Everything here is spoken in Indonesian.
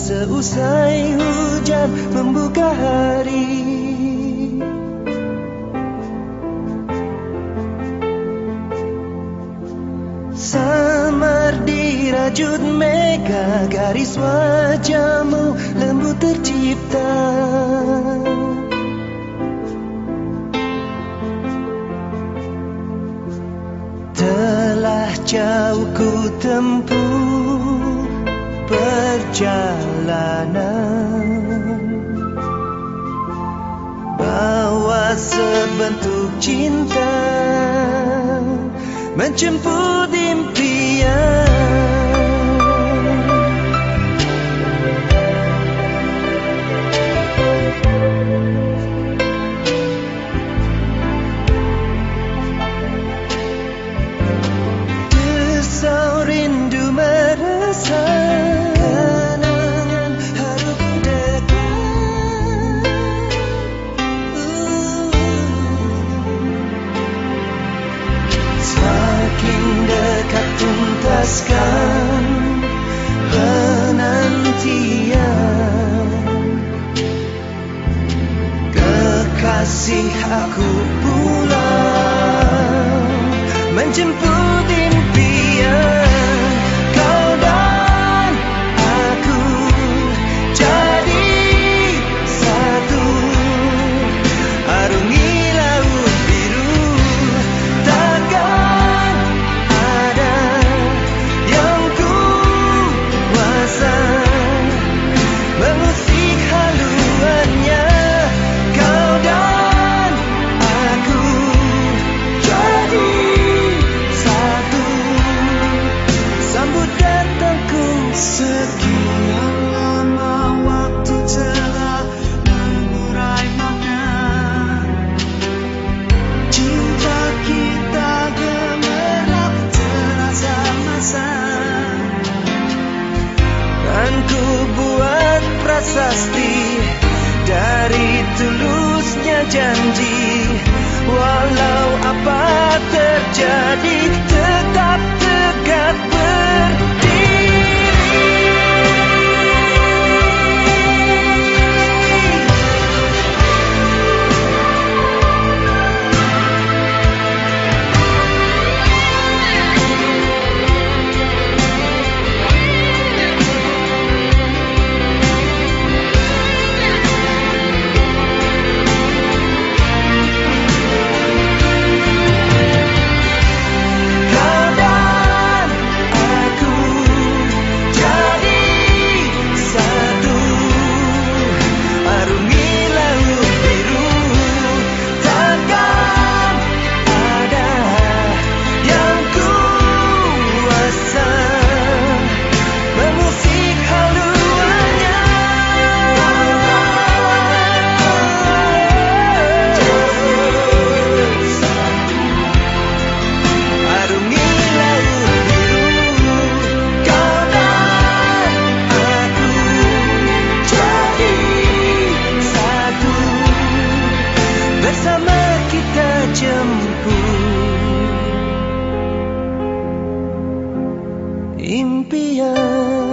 Seusai hujan membuka hari. Samar dirajut mega Garis wajahmu lembut tercipta. Telah jauh ku tempuh perjalanan. Bawa sebentuk cinta Menjemput impian lepaskan penantian. Kekasih aku pulang menjemput prasasti dari tulusnya janji walau apa terjadi tetap impian